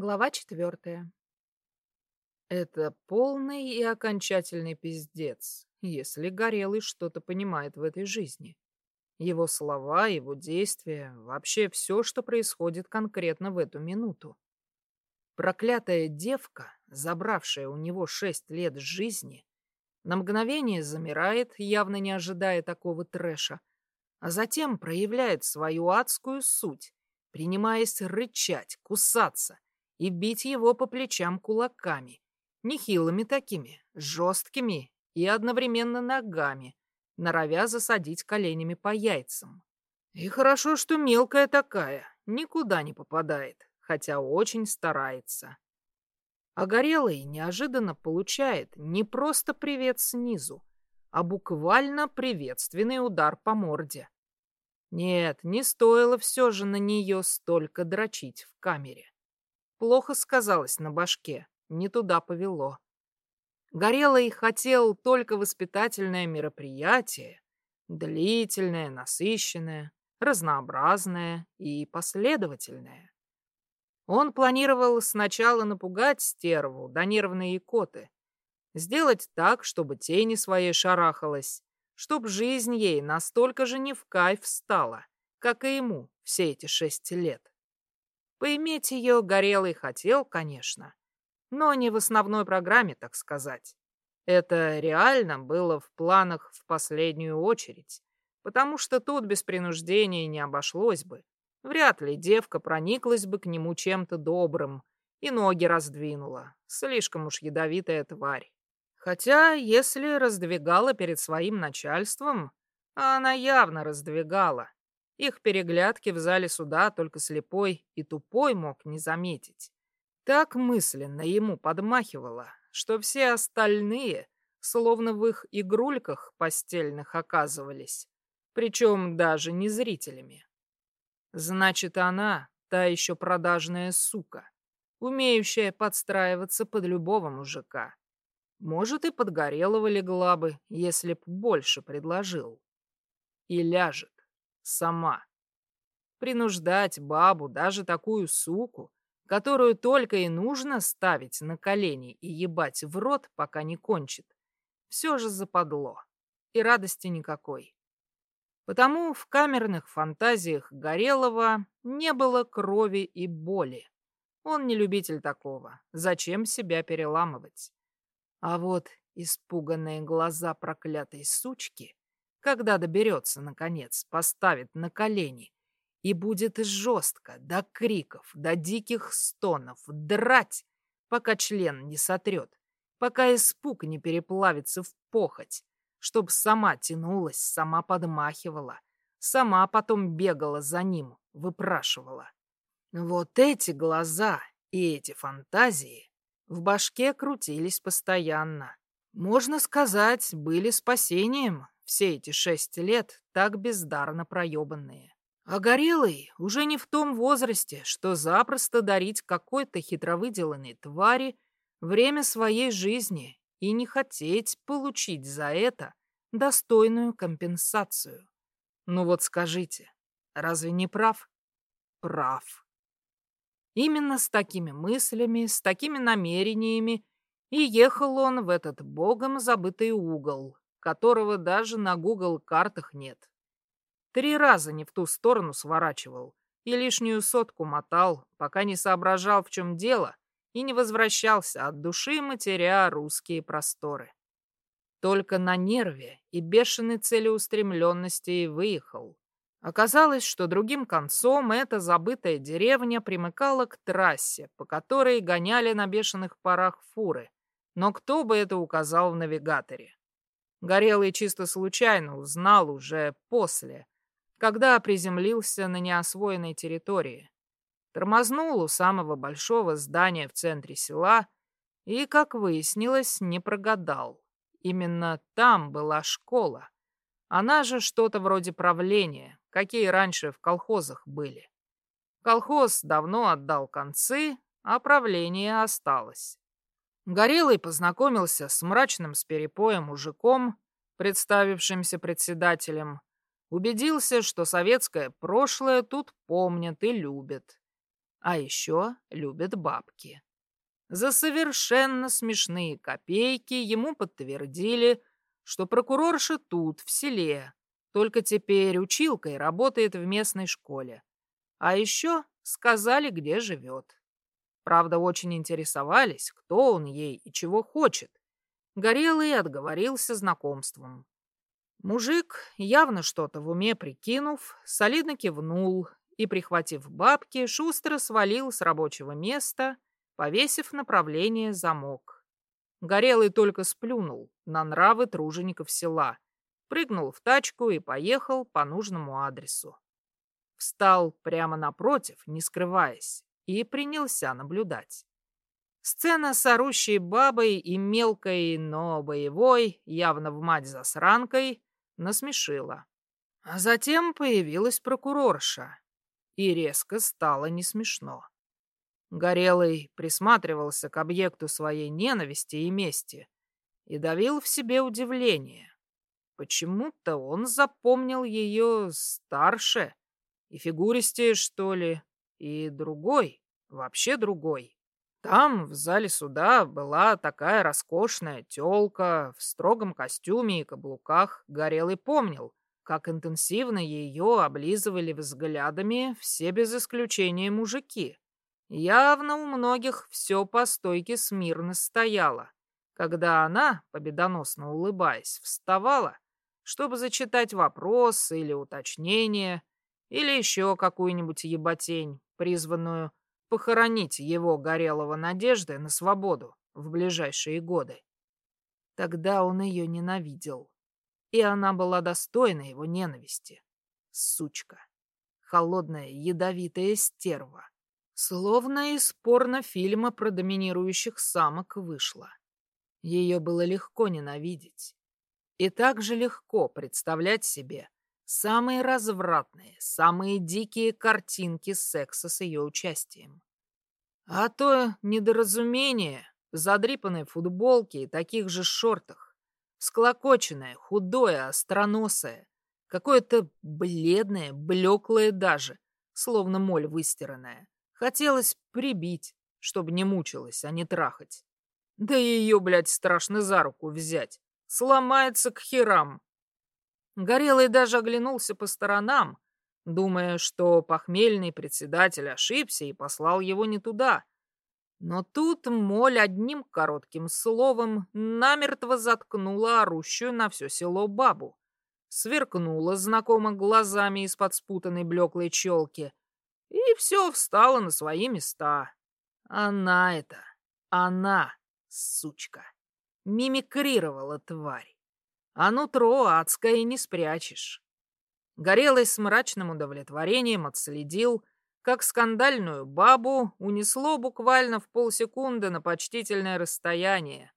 Глава четвертая. Это полный и окончательный пиздец, если Горелый что-то понимает в этой жизни. Его слова, его действия, вообще все, что происходит конкретно в эту минуту. Проклятая девка, забравшая у него шесть лет жизни, на мгновение замирает, явно не ожидая такого трэша, а затем проявляет свою адскую суть, принимаясь рычать, кусаться — и бить его по плечам кулаками. Нехилыми такими, жесткими и одновременно ногами, норовя засадить коленями по яйцам. И хорошо, что мелкая такая, никуда не попадает, хотя очень старается. А Горелый неожиданно получает не просто привет снизу, а буквально приветственный удар по морде. Нет, не стоило все же на нее столько дрочить в камере. Плохо сказалось на башке, не туда повело. Горелый хотел только воспитательное мероприятие, длительное, насыщенное, разнообразное и последовательное. Он планировал сначала напугать стерву до нервной икоты, сделать так, чтобы тени своей шарахалась, чтоб жизнь ей настолько же не в кайф стала, как и ему все эти шесть лет. Поиметь ее Горелый хотел, конечно, но не в основной программе, так сказать. Это реально было в планах в последнюю очередь, потому что тут без принуждения не обошлось бы. Вряд ли девка прониклась бы к нему чем-то добрым и ноги раздвинула. Слишком уж ядовитая тварь. Хотя, если раздвигала перед своим начальством, а она явно раздвигала, их переглядки в зале суда только слепой и тупой мог не заметить. Так мысленно ему подмахивало, что все остальные словно в их игрульках постельных оказывались, причем даже не зрителями. Значит, она та еще продажная сука, умеющая подстраиваться под любого мужика. Может, и подгорелого легла бы, если б больше предложил. И ляжет сама. Принуждать бабу, даже такую суку, которую только и нужно ставить на колени и ебать в рот, пока не кончит, все же западло. И радости никакой. Потому в камерных фантазиях Горелого не было крови и боли. Он не любитель такого. Зачем себя переламывать? А вот испуганные глаза проклятой сучки когда доберется, наконец, поставит на колени и будет жестко, до криков, до диких стонов, драть, пока член не сотрет, пока испуг не переплавится в похоть, чтоб сама тянулась, сама подмахивала, сама потом бегала за ним, выпрашивала. Вот эти глаза и эти фантазии в башке крутились постоянно. Можно сказать, были спасением все эти шесть лет так бездарно проебанные. А Горелый уже не в том возрасте, что запросто дарить какой-то хитровыделанной твари время своей жизни и не хотеть получить за это достойную компенсацию. Ну вот скажите, разве не прав? Прав. Именно с такими мыслями, с такими намерениями и ехал он в этот богом забытый угол, которого даже на Google картах нет. Три раза не в ту сторону сворачивал и лишнюю сотку мотал, пока не соображал, в чем дело, и не возвращался от души, матеря русские просторы. Только на нерве и бешеной целеустремленности и выехал. Оказалось, что другим концом эта забытая деревня примыкала к трассе, по которой гоняли на бешеных парах фуры. Но кто бы это указал в навигаторе? Горелый чисто случайно узнал уже после, когда приземлился на неосвоенной территории. Тормознул у самого большого здания в центре села и, как выяснилось, не прогадал. Именно там была школа. Она же что-то вроде правления, какие раньше в колхозах были. Колхоз давно отдал концы, а правление осталось. Горелый познакомился с мрачным с перепоем мужиком, представившимся председателем, убедился, что советское прошлое тут помнят и любят. А еще любит бабки. За совершенно смешные копейки ему подтвердили, что прокурорша тут, в селе, только теперь училкой работает в местной школе. А еще сказали, где живет. Правда, очень интересовались, кто он ей и чего хочет. Горелый отговорился знакомством. Мужик, явно что-то в уме прикинув, солидно кивнул и, прихватив бабки, шустро свалил с рабочего места, повесив направление замок. Горелый только сплюнул на нравы тружеников села, прыгнул в тачку и поехал по нужному адресу. Встал прямо напротив, не скрываясь, и принялся наблюдать. Сцена с орущей бабой и мелкой, но боевой, явно в мать засранкой, насмешила. А затем появилась прокурорша, и резко стало не смешно. Горелый присматривался к объекту своей ненависти и мести и давил в себе удивление. Почему-то он запомнил ее старше и фигуристее, что ли, и другой, вообще другой. Там, в зале суда, была такая роскошная тёлка в строгом костюме и каблуках. Горелый помнил, как интенсивно ее облизывали взглядами все без исключения мужики. Явно у многих все по стойке смирно стояло, когда она, победоносно улыбаясь, вставала, чтобы зачитать вопрос или уточнение, или еще какую-нибудь еботень, призванную похоронить его горелого надежды на свободу в ближайшие годы. Тогда он ее ненавидел, и она была достойна его ненависти. Сучка. Холодная, ядовитая стерва. Словно из порнофильма про доминирующих самок вышла. Ее было легко ненавидеть. И так же легко представлять себе, Самые развратные, самые дикие картинки секса с ее участием. А то недоразумение в задрипанной футболке и таких же шортах, склокоченное, худое, остроносое, какое-то бледное, блеклое даже, словно моль выстиранная. Хотелось прибить, чтобы не мучилась, а не трахать. Да ее, блядь, страшно за руку взять. Сломается к херам. Горелый даже оглянулся по сторонам, думая, что похмельный председатель ошибся и послал его не туда. Но тут Моль одним коротким словом намертво заткнула орущую на все село бабу. Сверкнула знакомо глазами из-под спутанной блеклой челки. И все встало на свои места. Она это, она, сучка, мимикрировала тварь а нутро адское не спрячешь. Горелый с мрачным удовлетворением отследил, как скандальную бабу унесло буквально в полсекунды на почтительное расстояние,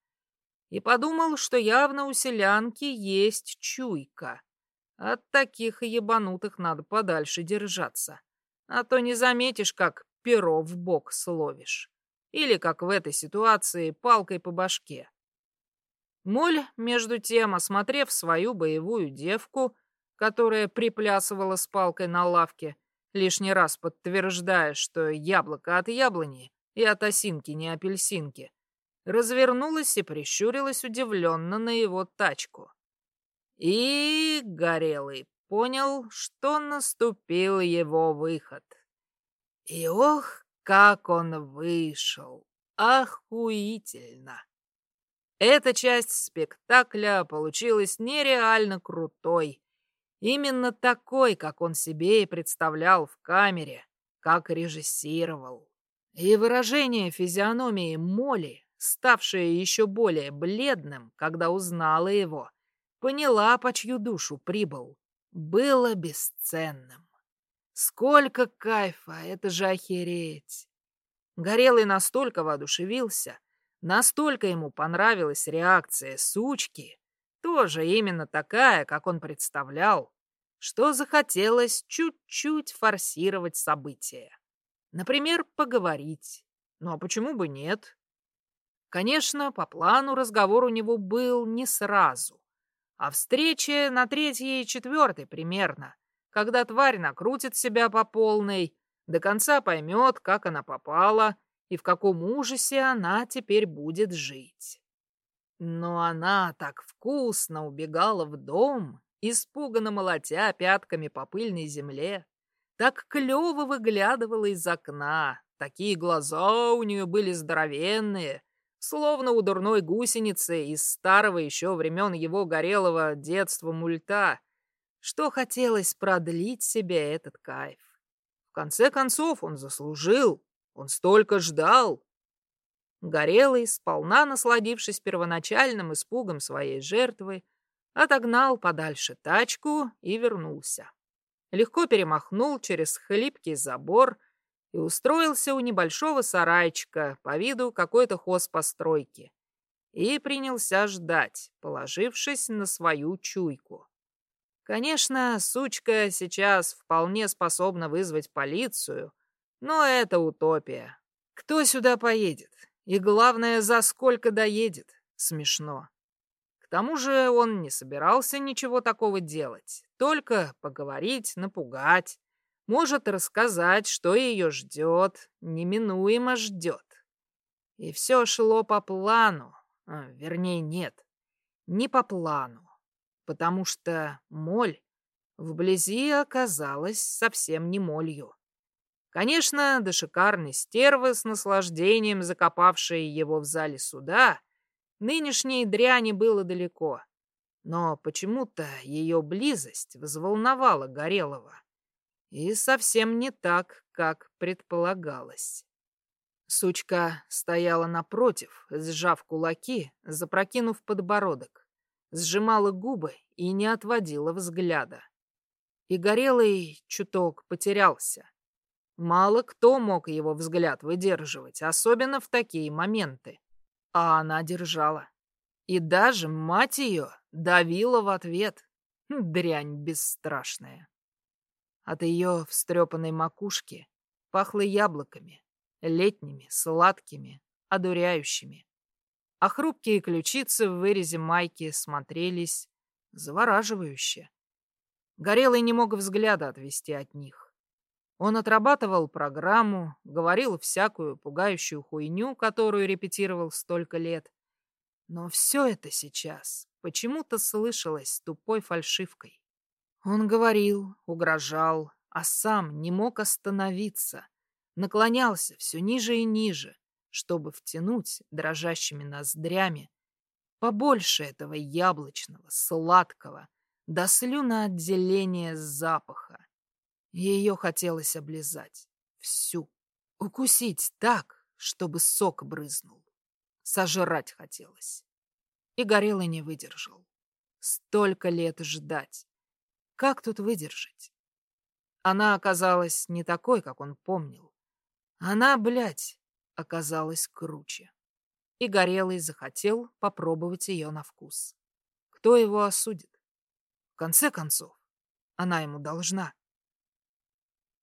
и подумал, что явно у селянки есть чуйка. От таких ебанутых надо подальше держаться, а то не заметишь, как перо в бок словишь. Или, как в этой ситуации, палкой по башке. Моль, между тем, осмотрев свою боевую девку, которая приплясывала с палкой на лавке, лишний раз подтверждая, что яблоко от яблони и от осинки не апельсинки, развернулась и прищурилась удивленно на его тачку. И Горелый понял, что наступил его выход. И ох, как он вышел! Охуительно! Эта часть спектакля получилась нереально крутой. Именно такой, как он себе и представлял в камере, как режиссировал. И выражение физиономии Моли, ставшее еще более бледным, когда узнала его, поняла, по чью душу прибыл, было бесценным. Сколько кайфа, это же охереть! Горелый настолько воодушевился, Настолько ему понравилась реакция сучки, тоже именно такая, как он представлял, что захотелось чуть-чуть форсировать события. Например, поговорить. Ну а почему бы нет? Конечно, по плану разговор у него был не сразу, а встреча на третьей и четвертой примерно, когда тварь накрутит себя по полной, до конца поймет, как она попала и в каком ужасе она теперь будет жить. Но она так вкусно убегала в дом, испуганно молотя пятками по пыльной земле, так клёво выглядывала из окна, такие глаза у нее были здоровенные, словно у дурной гусеницы из старого еще времен его горелого детства мульта, что хотелось продлить себе этот кайф. В конце концов он заслужил, он столько ждал. Горелый, сполна насладившись первоначальным испугом своей жертвы, отогнал подальше тачку и вернулся. Легко перемахнул через хлипкий забор — и устроился у небольшого сарайчика по виду какой-то хозпостройки и принялся ждать, положившись на свою чуйку. Конечно, сучка сейчас вполне способна вызвать полицию, но это утопия. Кто сюда поедет? И главное, за сколько доедет? Смешно. К тому же он не собирался ничего такого делать, только поговорить, напугать, может рассказать, что ее ждет, неминуемо ждет. И все шло по плану, а, вернее, нет, не по плану, потому что моль вблизи оказалась совсем не молью. Конечно, до шикарной стервы с наслаждением закопавшей его в зале суда, нынешней дряни было далеко. Но почему-то ее близость взволновала Горелого. И совсем не так, как предполагалось. Сучка стояла напротив, сжав кулаки, запрокинув подбородок, сжимала губы и не отводила взгляда. И горелый чуток потерялся. Мало кто мог его взгляд выдерживать, особенно в такие моменты. А она держала. И даже мать ее давила в ответ. Дрянь бесстрашная. От ее встрепанной макушки пахло яблоками, летними, сладкими, одуряющими. А хрупкие ключицы в вырезе майки смотрелись завораживающе. Горелый не мог взгляда отвести от них. Он отрабатывал программу, говорил всякую пугающую хуйню, которую репетировал столько лет. Но все это сейчас почему-то слышалось тупой фальшивкой. Он говорил, угрожал, а сам не мог остановиться. Наклонялся все ниже и ниже, чтобы втянуть дрожащими ноздрями побольше этого яблочного, сладкого, до слюноотделения запаха. Ее хотелось облизать. Всю. Укусить так, чтобы сок брызнул. Сожрать хотелось. И Горелый не выдержал. Столько лет ждать. Как тут выдержать? Она оказалась не такой, как он помнил. Она, блядь, оказалась круче. И Горелый захотел попробовать ее на вкус. Кто его осудит? В конце концов, она ему должна.